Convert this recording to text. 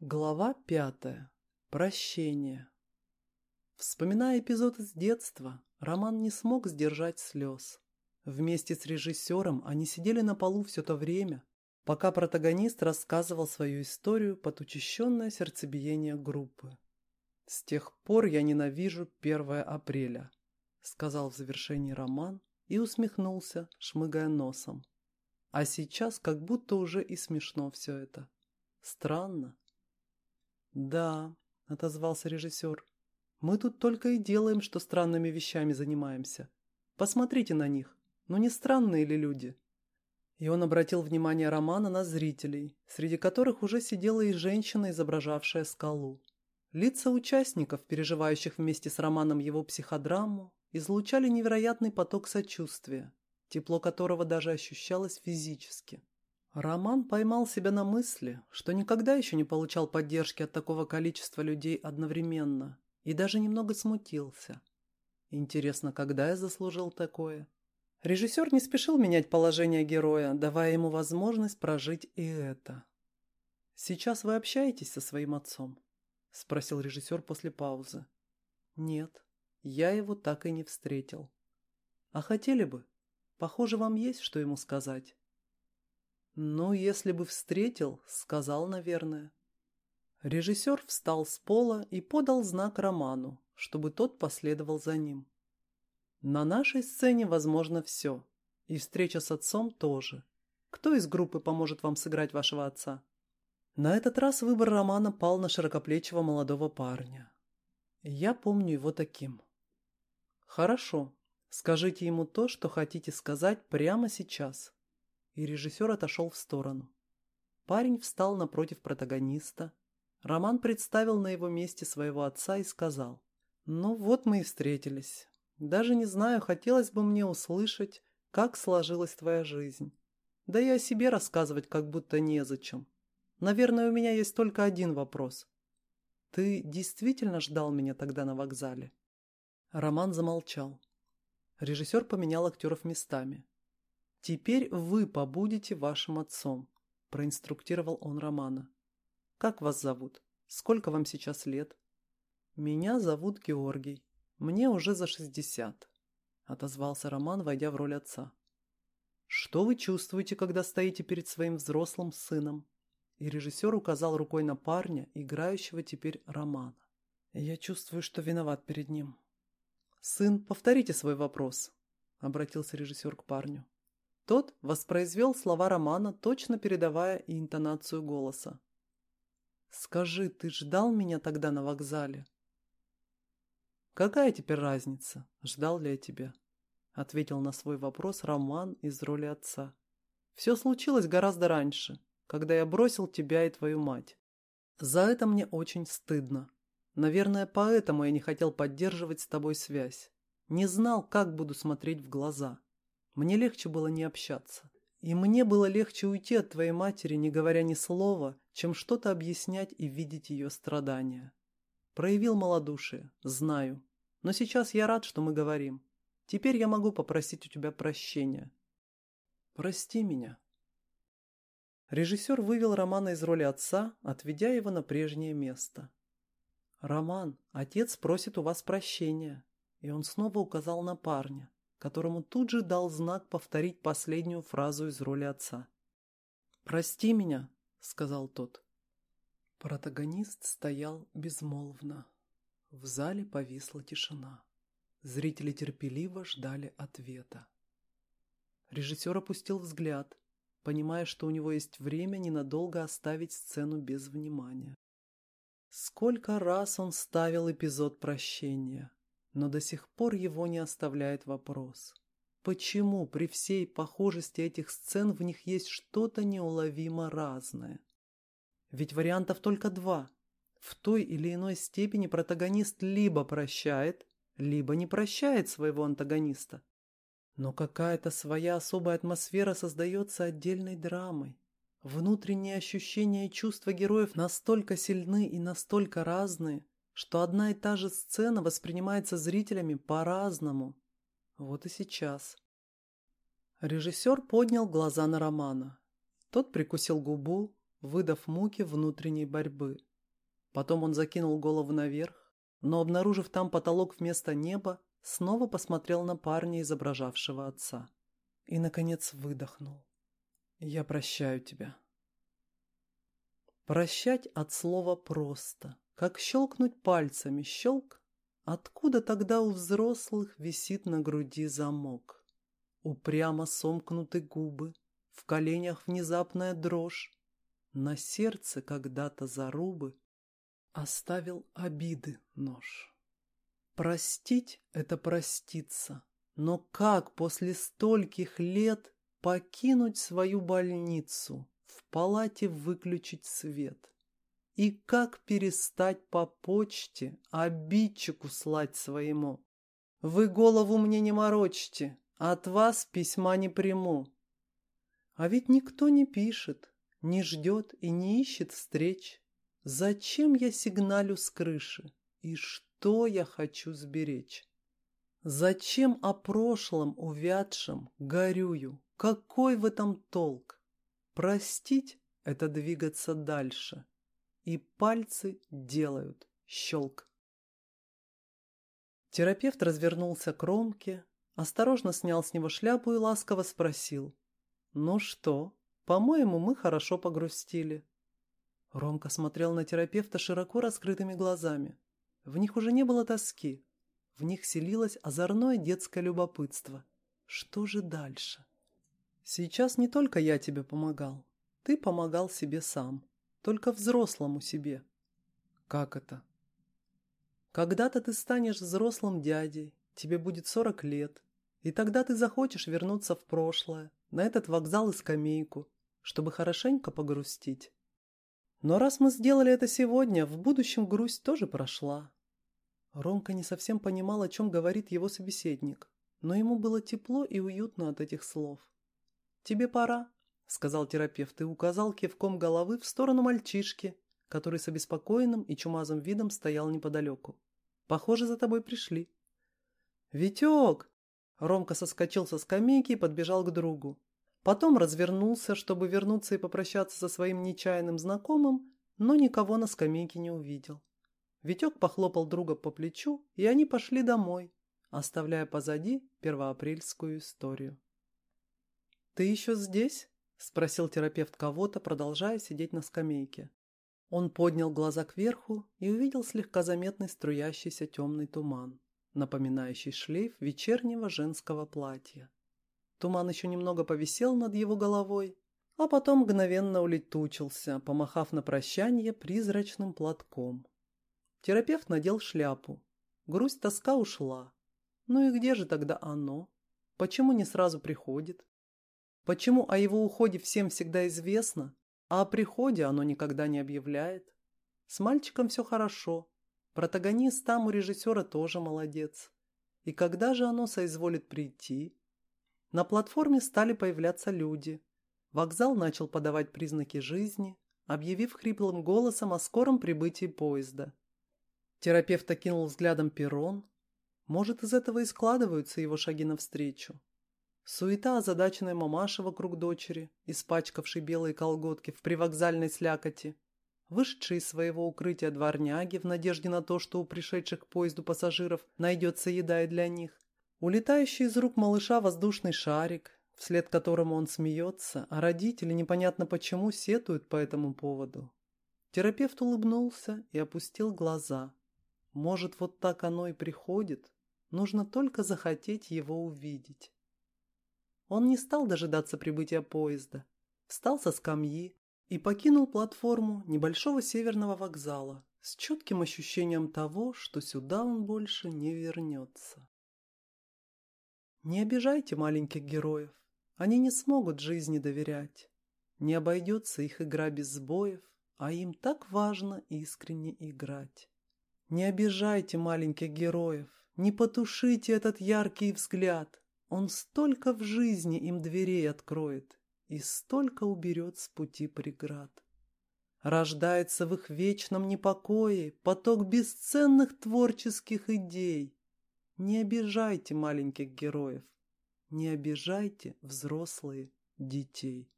Глава пятая. Прощение. Вспоминая эпизод из детства, Роман не смог сдержать слез. Вместе с режиссером они сидели на полу все то время, пока протагонист рассказывал свою историю под учащенное сердцебиение группы. «С тех пор я ненавижу 1 апреля», — сказал в завершении Роман и усмехнулся, шмыгая носом. А сейчас как будто уже и смешно все это. Странно. «Да», — отозвался режиссер, — «мы тут только и делаем, что странными вещами занимаемся. Посмотрите на них. Ну не странные ли люди?» И он обратил внимание Романа на зрителей, среди которых уже сидела и женщина, изображавшая скалу. Лица участников, переживающих вместе с Романом его психодраму, излучали невероятный поток сочувствия, тепло которого даже ощущалось физически. Роман поймал себя на мысли, что никогда еще не получал поддержки от такого количества людей одновременно, и даже немного смутился. Интересно, когда я заслужил такое? Режиссер не спешил менять положение героя, давая ему возможность прожить и это. «Сейчас вы общаетесь со своим отцом?» – спросил режиссер после паузы. «Нет, я его так и не встретил». «А хотели бы? Похоже, вам есть что ему сказать». «Ну, если бы встретил, сказал, наверное». Режиссер встал с пола и подал знак Роману, чтобы тот последовал за ним. На нашей сцене возможно все, и встреча с отцом тоже. Кто из группы поможет вам сыграть вашего отца? На этот раз выбор Романа пал на широкоплечего молодого парня. Я помню его таким. Хорошо, скажите ему то, что хотите сказать прямо сейчас и режиссер отошел в сторону. Парень встал напротив протагониста. Роман представил на его месте своего отца и сказал, «Ну вот мы и встретились. Даже не знаю, хотелось бы мне услышать, как сложилась твоя жизнь. Да и о себе рассказывать как будто незачем. Наверное, у меня есть только один вопрос. Ты действительно ждал меня тогда на вокзале?» Роман замолчал. Режиссер поменял актеров местами. «Теперь вы побудете вашим отцом», – проинструктировал он Романа. «Как вас зовут? Сколько вам сейчас лет?» «Меня зовут Георгий. Мне уже за шестьдесят», – отозвался Роман, войдя в роль отца. «Что вы чувствуете, когда стоите перед своим взрослым сыном?» И режиссер указал рукой на парня, играющего теперь Романа. «Я чувствую, что виноват перед ним». «Сын, повторите свой вопрос», – обратился режиссер к парню. Тот воспроизвел слова Романа, точно передавая и интонацию голоса. «Скажи, ты ждал меня тогда на вокзале?» «Какая теперь разница, ждал ли я тебя?» Ответил на свой вопрос Роман из роли отца. «Все случилось гораздо раньше, когда я бросил тебя и твою мать. За это мне очень стыдно. Наверное, поэтому я не хотел поддерживать с тобой связь. Не знал, как буду смотреть в глаза». Мне легче было не общаться. И мне было легче уйти от твоей матери, не говоря ни слова, чем что-то объяснять и видеть ее страдания. Проявил малодушие, знаю. Но сейчас я рад, что мы говорим. Теперь я могу попросить у тебя прощения. Прости меня. Режиссер вывел Романа из роли отца, отведя его на прежнее место. «Роман, отец просит у вас прощения», и он снова указал на парня которому тут же дал знак повторить последнюю фразу из роли отца. «Прости меня», — сказал тот. Протагонист стоял безмолвно. В зале повисла тишина. Зрители терпеливо ждали ответа. Режиссер опустил взгляд, понимая, что у него есть время ненадолго оставить сцену без внимания. Сколько раз он ставил эпизод прощения, но до сих пор его не оставляет вопрос. Почему при всей похожести этих сцен в них есть что-то неуловимо разное? Ведь вариантов только два. В той или иной степени протагонист либо прощает, либо не прощает своего антагониста. Но какая-то своя особая атмосфера создается отдельной драмой. Внутренние ощущения и чувства героев настолько сильны и настолько разные, что одна и та же сцена воспринимается зрителями по-разному. Вот и сейчас. Режиссер поднял глаза на Романа. Тот прикусил губу, выдав муки внутренней борьбы. Потом он закинул голову наверх, но, обнаружив там потолок вместо неба, снова посмотрел на парня, изображавшего отца. И, наконец, выдохнул. «Я прощаю тебя». Прощать от слова просто, как щелкнуть пальцами, щелк. Откуда тогда у взрослых висит на груди замок? Упрямо сомкнуты губы, в коленях внезапная дрожь. На сердце когда-то зарубы оставил обиды нож. Простить — это проститься, но как после стольких лет покинуть свою больницу, в палате выключить свет? И как перестать по почте обидчику слать своему? Вы голову мне не морочьте, от вас письма не приму. А ведь никто не пишет, не ждет и не ищет встреч. Зачем я сигналю с крыши? И что я хочу сберечь? Зачем о прошлом увядшем горюю? Какой в этом толк? Простить — это двигаться дальше и пальцы делают щелк. Терапевт развернулся к Ромке, осторожно снял с него шляпу и ласково спросил. «Ну что, по-моему, мы хорошо погрустили». Ромка смотрел на терапевта широко раскрытыми глазами. В них уже не было тоски. В них селилось озорное детское любопытство. Что же дальше? Сейчас не только я тебе помогал. Ты помогал себе сам. Только взрослому себе. Как это? Когда-то ты станешь взрослым дядей, тебе будет 40 лет, и тогда ты захочешь вернуться в прошлое, на этот вокзал и скамейку, чтобы хорошенько погрустить. Но раз мы сделали это сегодня, в будущем грусть тоже прошла. Ромка не совсем понимал, о чем говорит его собеседник, но ему было тепло и уютно от этих слов. «Тебе пора», — сказал терапевт и указал кивком головы в сторону мальчишки, который с обеспокоенным и чумазым видом стоял неподалеку. «Похоже, за тобой пришли». «Витек!» Ромка соскочил со скамейки и подбежал к другу. Потом развернулся, чтобы вернуться и попрощаться со своим нечаянным знакомым, но никого на скамейке не увидел. Витек похлопал друга по плечу, и они пошли домой, оставляя позади первоапрельскую историю. «Ты еще здесь?» — спросил терапевт кого-то, продолжая сидеть на скамейке. Он поднял глаза кверху и увидел слегка заметный струящийся темный туман, напоминающий шлейф вечернего женского платья. Туман еще немного повисел над его головой, а потом мгновенно улетучился, помахав на прощание призрачным платком. Терапевт надел шляпу. Грусть-тоска ушла. Ну и где же тогда оно? Почему не сразу приходит? Почему о его уходе всем всегда известно, а о приходе оно никогда не объявляет? С мальчиком все хорошо. Протагонист там у режиссера тоже молодец. И когда же оно соизволит прийти? На платформе стали появляться люди. Вокзал начал подавать признаки жизни, объявив хриплым голосом о скором прибытии поезда. Терапевт окинул взглядом перрон. Может, из этого и складываются его шаги навстречу. Суета озадаченной мамаши вокруг дочери, испачкавшей белые колготки в привокзальной слякоти, вышедшие из своего укрытия дворняги в надежде на то, что у пришедших к поезду пассажиров найдется еда и для них, улетающий из рук малыша воздушный шарик, вслед которому он смеется, а родители непонятно почему сетуют по этому поводу. Терапевт улыбнулся и опустил глаза. Может, вот так оно и приходит? Нужно только захотеть его увидеть. Он не стал дожидаться прибытия поезда, встал со скамьи и покинул платформу небольшого северного вокзала с четким ощущением того, что сюда он больше не вернется. Не обижайте маленьких героев, они не смогут жизни доверять. Не обойдется их игра без сбоев, а им так важно искренне играть. Не обижайте маленьких героев, не потушите этот яркий взгляд, он столько в жизни им дверей откроет и столько уберет с пути преград. Рождается в их вечном непокое поток бесценных творческих идей. Не обижайте маленьких героев, не обижайте взрослые детей.